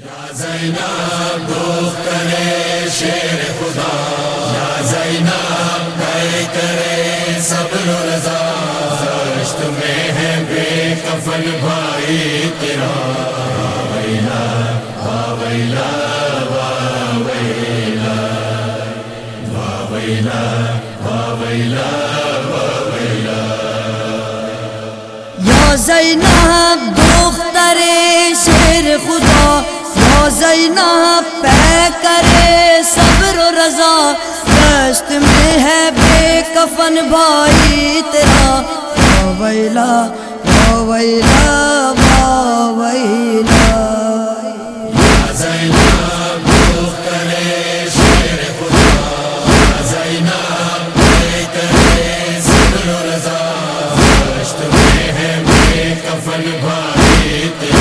یا زینب کرے شیر خدا، یا زینب کرے صبر و رضا رشت میں ہے بے کفن بھائی تیرا۔ ویلا ویلا ویلا ویلا ویلا یا زینب دختر شیر خدا زینب پہ کرے صبر و رضا۔ دست میں ہے بے کفن بھائی تیرا۔ ویلا ویلا ویلا۔ زینب کرے شیر خدا۔ زینب کرے صبر و رضا۔ رشت میں ہے بے کفن بھائی تیرا۔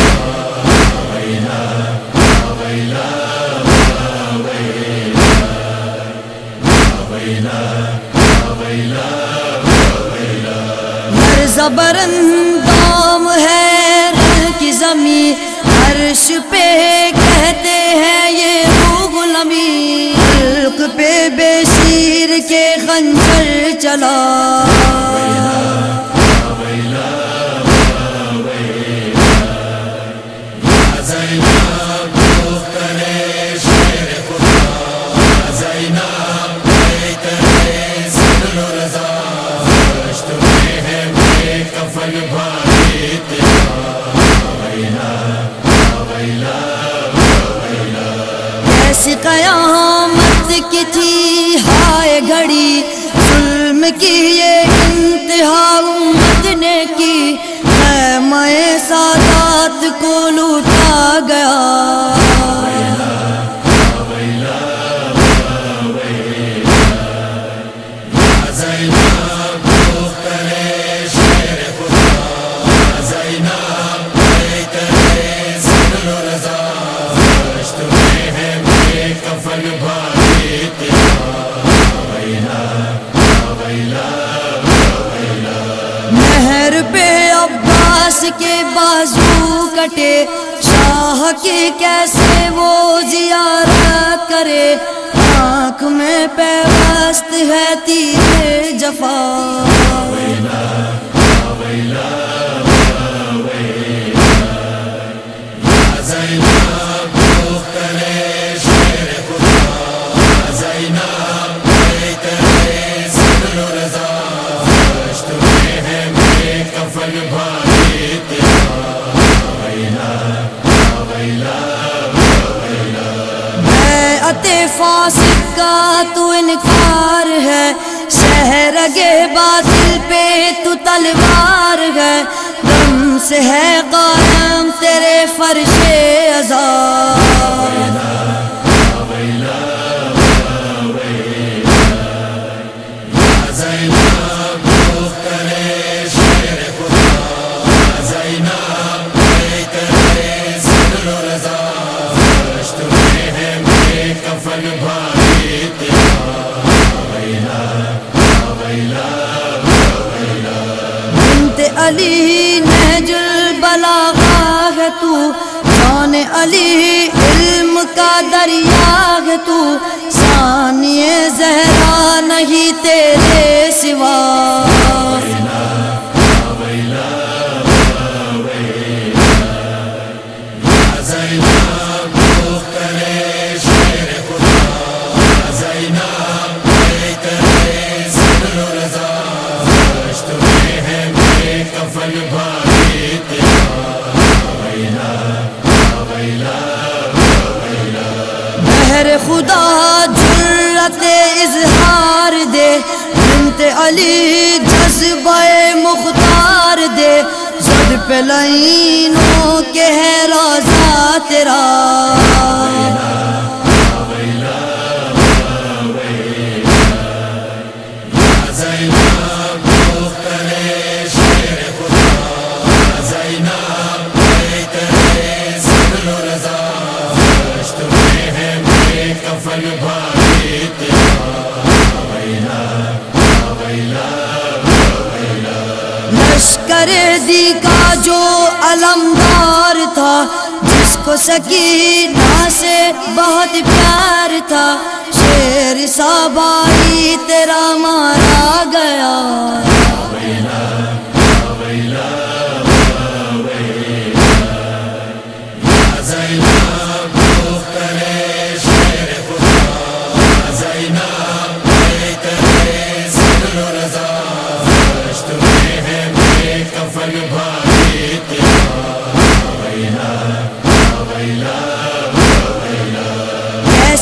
ہر زبر اندام ہے کی زمین، عرش پہ کہتے ہیں یہ روح لمی ملک پہ بے شیر کے خنجر چلا۔ ایسی قیامت کی تھی، ہائے گھڑی۔ ظلم کی یہ انتہا امت نے کی۔ میں سادات کو لوٹا گیا۔ مہر پہ عباس کے بازو کٹے، شاہ کی کیسے وہ زیارت کرے؟ آنکھ میں پیوست ہے تیرے جفا۔ بیعت فاسق کا تو انکار ہے۔ شہر گے باطل پہ تو تلوار ہے۔ دم سے ہے قائم تیرے فرش عذاب۔ یا زینب کرے شیر خدا۔ زینب بنت علی نہج البلاغا ہے تو، جان علی علم کا دریا ہے تو، ثانی زہرا نہیں تیرے سوا۔ خدا جرت اظہار دے، بنت علی جذبہ مختار دے۔ زد پہ لائنوں کے ہے روزہ تیرا۔ لشکر دی کا جو علمدار تھا، جس کو سکینہ سے بہت پیار تھا۔ شیر سا بائی تیرا مارا گیا۔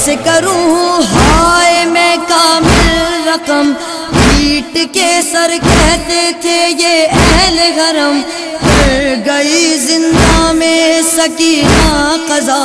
کیسے کروں ہائے میں کامل رقم۔ پیٹ کے سر کہتے تھے، یہ اہل گرم گئی زندہ میں سکینہ قضا۔